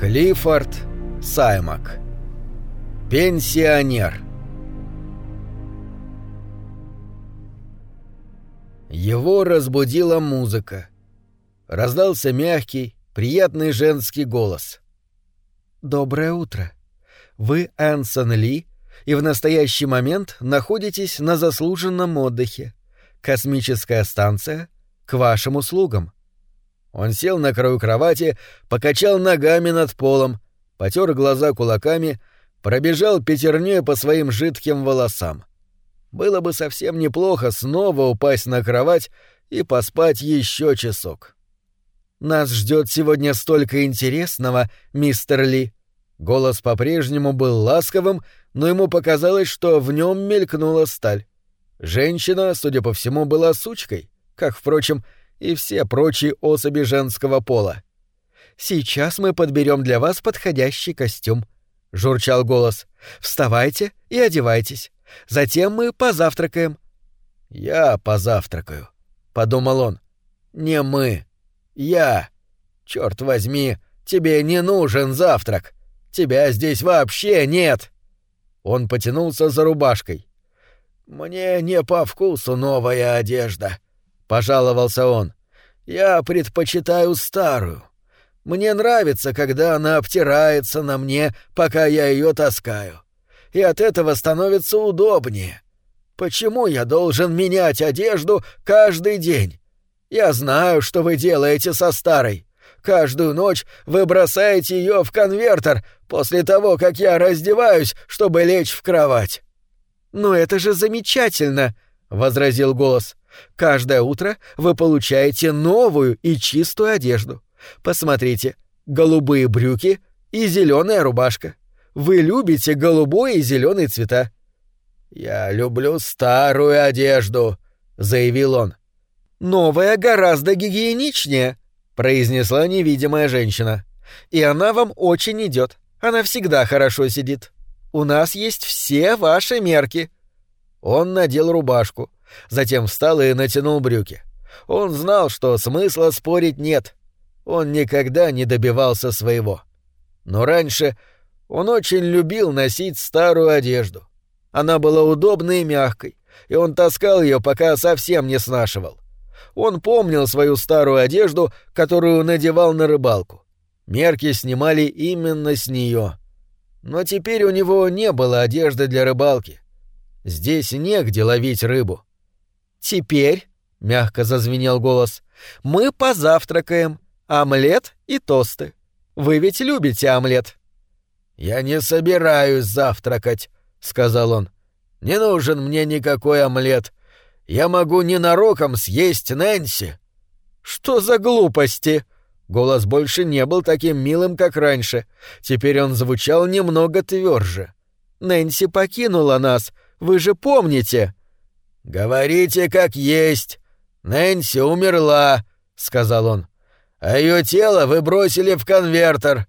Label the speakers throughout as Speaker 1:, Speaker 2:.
Speaker 1: Клиффорд Саймак Пенсионер Его разбудила музыка. Раздался мягкий, приятный женский голос. «Доброе утро. Вы Энсон Ли и в настоящий момент находитесь на заслуженном отдыхе. Космическая станция к вашим услугам». Он сел на краю кровати, покачал ногами над полом, потер глаза кулаками, пробежал пятерней по своим жидким волосам. Было бы совсем неплохо снова упасть на кровать и поспать еще часок. «Нас ждет сегодня столько интересного, мистер Ли». Голос по-прежнему был ласковым, но ему показалось, что в нем мелькнула сталь. Женщина, судя по всему, была сучкой, как, впрочем, и все прочие особи женского пола. «Сейчас мы подберем для вас подходящий костюм», — журчал голос. «Вставайте и одевайтесь. Затем мы позавтракаем». «Я позавтракаю», — подумал он. «Не мы. Я. Черт возьми, тебе не нужен завтрак. Тебя здесь вообще нет». Он потянулся за рубашкой. «Мне не по вкусу новая одежда», — пожаловался он. «Я предпочитаю старую. Мне нравится, когда она обтирается на мне, пока я ее таскаю и от этого становится удобнее. Почему я должен менять одежду каждый день? Я знаю, что вы делаете со старой. Каждую ночь вы бросаете ее в конвертер после того, как я раздеваюсь, чтобы лечь в кровать. «Но это же замечательно!» — возразил голос. «Каждое утро вы получаете новую и чистую одежду. Посмотрите, голубые брюки и зеленая рубашка. Вы любите голубой и зеленый цвета. Я люблю старую одежду, заявил он. Новая гораздо гигиеничнее, произнесла невидимая женщина. И она вам очень идет. Она всегда хорошо сидит. У нас есть все ваши мерки. Он надел рубашку, затем встал и натянул брюки. Он знал, что смысла спорить нет. Он никогда не добивался своего. Но раньше он очень любил носить старую одежду. Она была удобной и мягкой, и он таскал ее, пока совсем не снашивал. Он помнил свою старую одежду, которую надевал на рыбалку. Мерки снимали именно с нее. Но теперь у него не было одежды для рыбалки. Здесь негде ловить рыбу. «Теперь», — мягко зазвенел голос, — «мы позавтракаем. Омлет и тосты. Вы ведь любите омлет?» «Я не собираюсь завтракать», — сказал он. «Не нужен мне никакой омлет. Я могу ненароком съесть Нэнси». «Что за глупости?» Голос больше не был таким милым, как раньше. Теперь он звучал немного тверже. «Нэнси покинула нас, вы же помните?» «Говорите, как есть. Нэнси умерла», — сказал он. «А ее тело вы бросили в конвертер.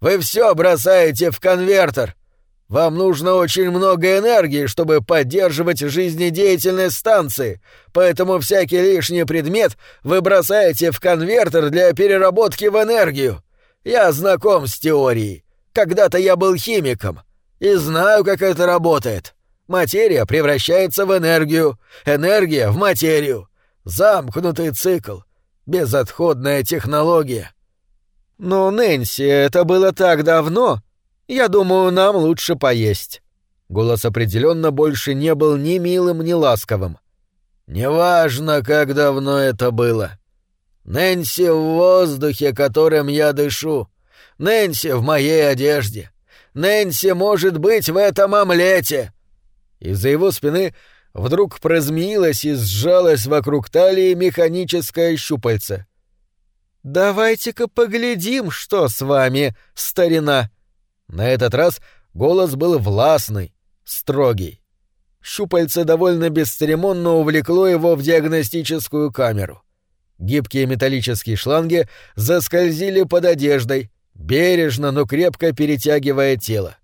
Speaker 1: Вы все бросаете в конвертер. Вам нужно очень много энергии, чтобы поддерживать жизнедеятельность станции, поэтому всякий лишний предмет вы бросаете в конвертер для переработки в энергию. Я знаком с теорией. Когда-то я был химиком и знаю, как это работает. Материя превращается в энергию, энергия в материю. Замкнутый цикл, безотходная технология. «Но, Нэнси, это было так давно. Я думаю, нам лучше поесть». Голос определенно больше не был ни милым, ни ласковым. «Неважно, как давно это было. Нэнси в воздухе, которым я дышу. Нэнси в моей одежде. Нэнси может быть в этом омлете». Из-за его спины вдруг прозмеилась и сжалась вокруг талии механическое щупальце. «Давайте-ка поглядим, что с вами, старина!» На этот раз голос был властный, строгий. Щупальце довольно бесцеремонно увлекло его в диагностическую камеру. Гибкие металлические шланги заскользили под одеждой, бережно, но крепко перетягивая тело.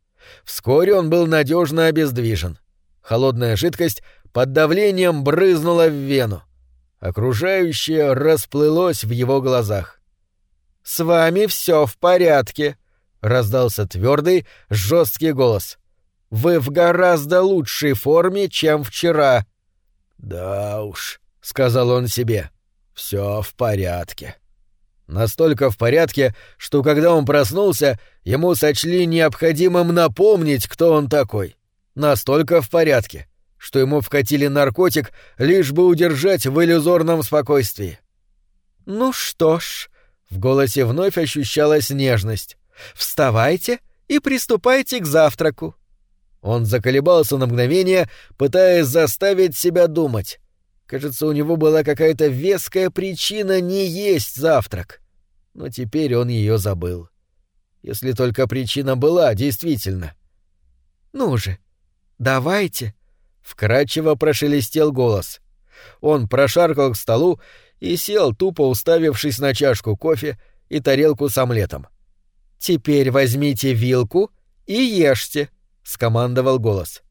Speaker 1: Вскоре он был надежно обездвижен. Холодная жидкость под давлением брызнула в вену. Окружающее расплылось в его глазах. «С вами все в порядке», —— раздался твердый, жесткий голос. «Вы в гораздо лучшей форме, чем вчера». «Да уж», — сказал он себе, — «все в порядке». Настолько в порядке, что когда он проснулся, ему сочли необходимым напомнить, кто он такой. Настолько в порядке, что ему вкатили наркотик, лишь бы удержать в иллюзорном спокойствии. «Ну что ж», — в голосе вновь ощущалась нежность, — «вставайте и приступайте к завтраку». Он заколебался на мгновение, пытаясь заставить себя думать. Кажется, у него была какая-то веская причина не есть завтрак. Но теперь он ее забыл. Если только причина была, действительно. «Ну же, давайте!» — вкрадчиво прошелестел голос. Он прошаркал к столу и сел, тупо уставившись на чашку кофе и тарелку с омлетом. «Теперь возьмите вилку и ешьте», — скомандовал голос.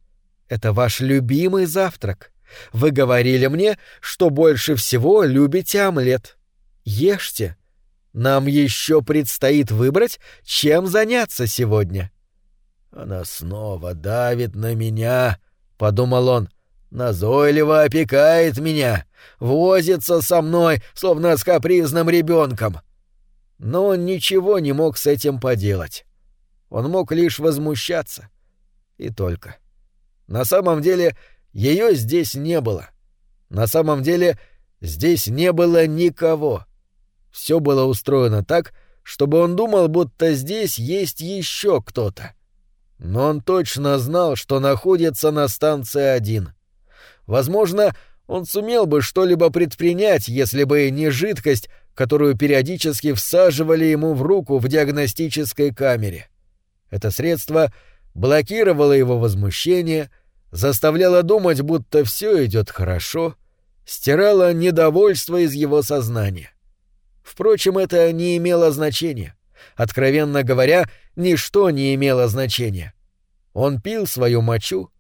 Speaker 1: «Это ваш любимый завтрак. Вы говорили мне, что больше всего любите омлет. Ешьте. Нам еще предстоит выбрать, чем заняться сегодня». «Она снова давит на меня», — подумал он. «Назойливо опекает меня, возится со мной, словно с капризным ребенком». Но он ничего не мог с этим поделать. Он мог лишь возмущаться. И только. На самом деле ее здесь не было. На самом деле здесь не было никого. Все было устроено так, чтобы он думал, будто здесь есть еще кто-то. Но он точно знал, что находится на станции один. Возможно, он сумел бы что-либо предпринять, если бы не жидкость, которую периодически всаживали ему в руку в диагностической камере. Это средство блокировало его возмущение — заставляла думать, будто все идет хорошо, стирала недовольство из его сознания. Впрочем, это не имело значения. Откровенно говоря, ничто не имело значения. Он пил свою мочу,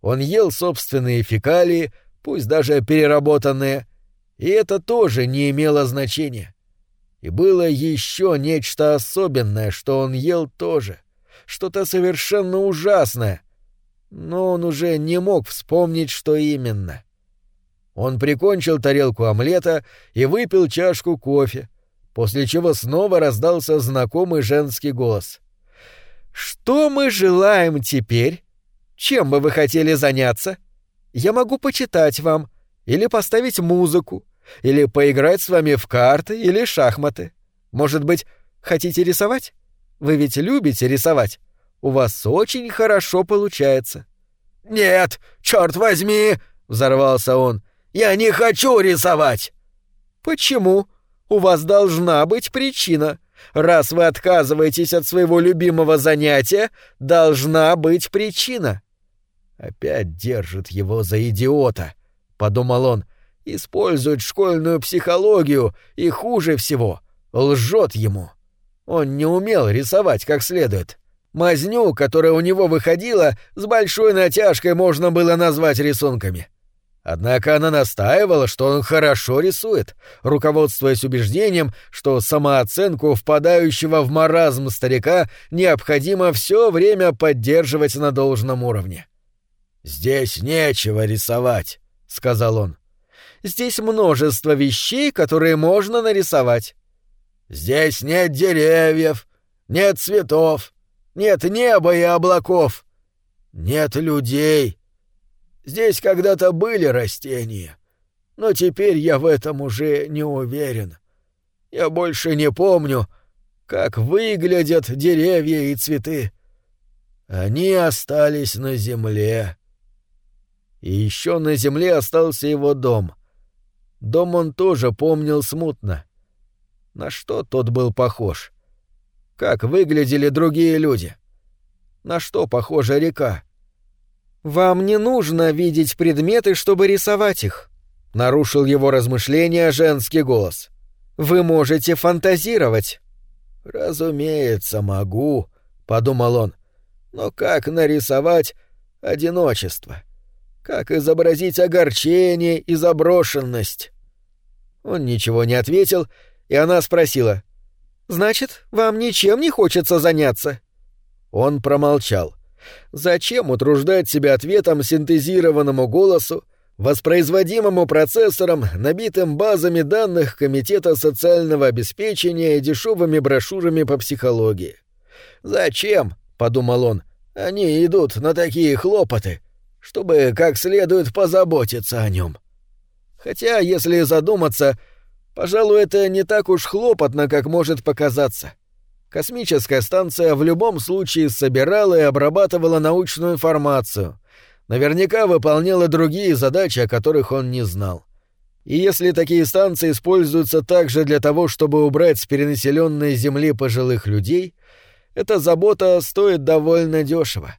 Speaker 1: он ел собственные фекалии, пусть даже переработанные, и это тоже не имело значения. И было еще нечто особенное, что он ел тоже, что-то совершенно ужасное, но он уже не мог вспомнить, что именно. Он прикончил тарелку омлета и выпил чашку кофе, после чего снова раздался знакомый женский голос. «Что мы желаем теперь? Чем бы вы хотели заняться? Я могу почитать вам, или поставить музыку, или поиграть с вами в карты или шахматы. Может быть, хотите рисовать? Вы ведь любите рисовать?» У вас очень хорошо получается». «Нет, черт возьми!» — взорвался он. «Я не хочу рисовать!» «Почему? У вас должна быть причина. Раз вы отказываетесь от своего любимого занятия, должна быть причина». «Опять держит его за идиота», — подумал он. «Использует школьную психологию и, хуже всего, лжет ему. Он не умел рисовать как следует». Мазню, которая у него выходила, с большой натяжкой можно было назвать рисунками. Однако она настаивала, что он хорошо рисует, руководствуясь убеждением, что самооценку впадающего в маразм старика необходимо все время поддерживать на должном уровне. «Здесь нечего рисовать», — сказал он. «Здесь множество вещей, которые можно нарисовать». «Здесь нет деревьев, нет цветов, нет неба и облаков. Нет людей. Здесь когда-то были растения, но теперь я в этом уже не уверен. Я больше не помню, как выглядят деревья и цветы. Они остались на земле. И еще на земле остался его дом. Дом он тоже помнил смутно. На что тот был похож? Как выглядели другие люди? На что похожа река? Вам не нужно видеть предметы, чтобы рисовать их, нарушил его размышления женский голос. Вы можете фантазировать. Разумеется, могу, подумал он. Но как нарисовать одиночество? Как изобразить огорчение и заброшенность? Он ничего не ответил, и она спросила: Значит, вам ничем не хочется заняться?» Он промолчал. Зачем утруждать себя ответом синтезированному голосу, воспроизводимому процессором, набитым базами данных Комитета социального обеспечения и дешевыми брошюрами по психологии? «Зачем?» — подумал он. «Они идут на такие хлопоты, чтобы как следует позаботиться о нем». Хотя, если задуматься, пожалуй, это не так уж хлопотно, как может показаться. Космическая станция в любом случае собирала и обрабатывала научную информацию. Наверняка выполняла другие задачи, о которых он не знал. И если такие станции используются также для того, чтобы убрать с перенаселенной Земли пожилых людей, эта забота стоит довольно дешево.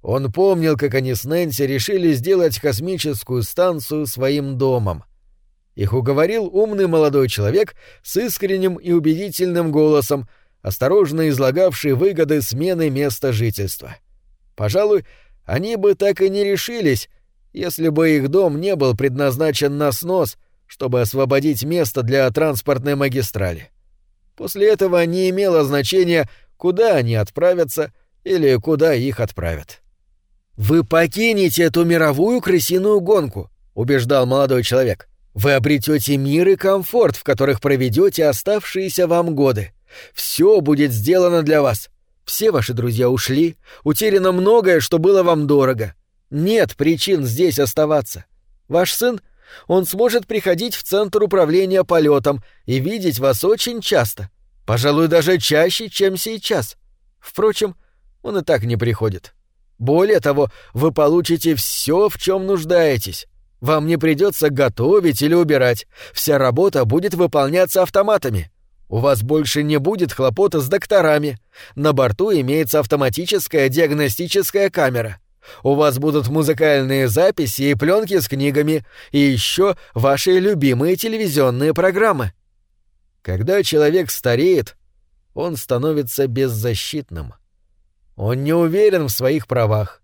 Speaker 1: Он помнил, как они с Нэнси решили сделать космическую станцию своим домом. Их уговорил умный молодой человек с искренним и убедительным голосом, осторожно излагавший выгоды смены места жительства. Пожалуй, они бы так и не решились, если бы их дом не был предназначен на снос, чтобы освободить место для транспортной магистрали. После этого не имело значения, куда они отправятся или куда их отправят. «Вы покинете эту мировую крысиную гонку», — убеждал молодой человек. «Вы обретете мир и комфорт, в которых проведете оставшиеся вам годы. Все будет сделано для вас. Все ваши друзья ушли, утеряно многое, что было вам дорого. Нет причин здесь оставаться. Ваш сын, он сможет приходить в центр управления полетом и видеть вас очень часто, пожалуй, даже чаще, чем сейчас. Впрочем, он и так не приходит. Более того, вы получите все, в чем нуждаетесь. Вам не придется готовить или убирать. Вся работа будет выполняться автоматами. У вас больше не будет хлопота с докторами. На борту имеется автоматическая диагностическая камера. У вас будут музыкальные записи и пленки с книгами, и еще ваши любимые телевизионные программы. Когда человек стареет, он становится беззащитным. Он не уверен в своих правах.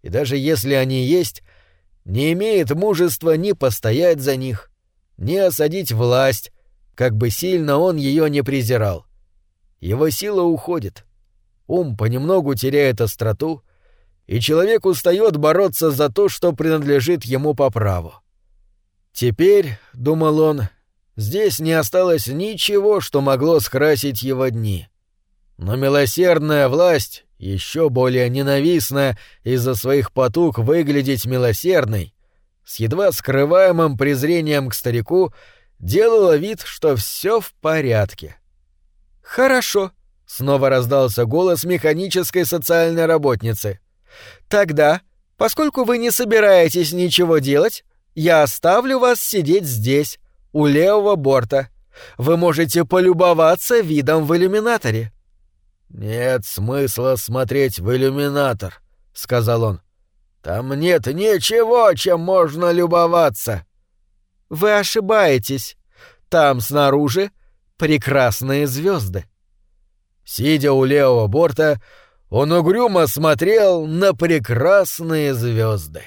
Speaker 1: И даже если они есть, не имеет мужества ни постоять за них, ни осадить власть, как бы сильно он ее не презирал. Его сила уходит. Ум понемногу теряет остроту, и человек устает бороться за то, что принадлежит ему по праву. Теперь, — думал он, — здесь не осталось ничего, что могло скрасить его дни. Но милосердная власть еще более ненавистная из-за своих потуг выглядеть милосердной, с едва скрываемым презрением к старику, делала вид, что все в порядке. «Хорошо», — снова раздался голос механической социальной работницы. «Тогда, поскольку вы не собираетесь ничего делать, я оставлю вас сидеть здесь, у левого борта. Вы можете полюбоваться видом в иллюминаторе. «Нет смысла смотреть в иллюминатор», — сказал он. «Там нет ничего, чем можно любоваться». «Вы ошибаетесь. Там снаружи прекрасные звезды. Сидя у левого борта, он угрюмо смотрел на прекрасные звезды.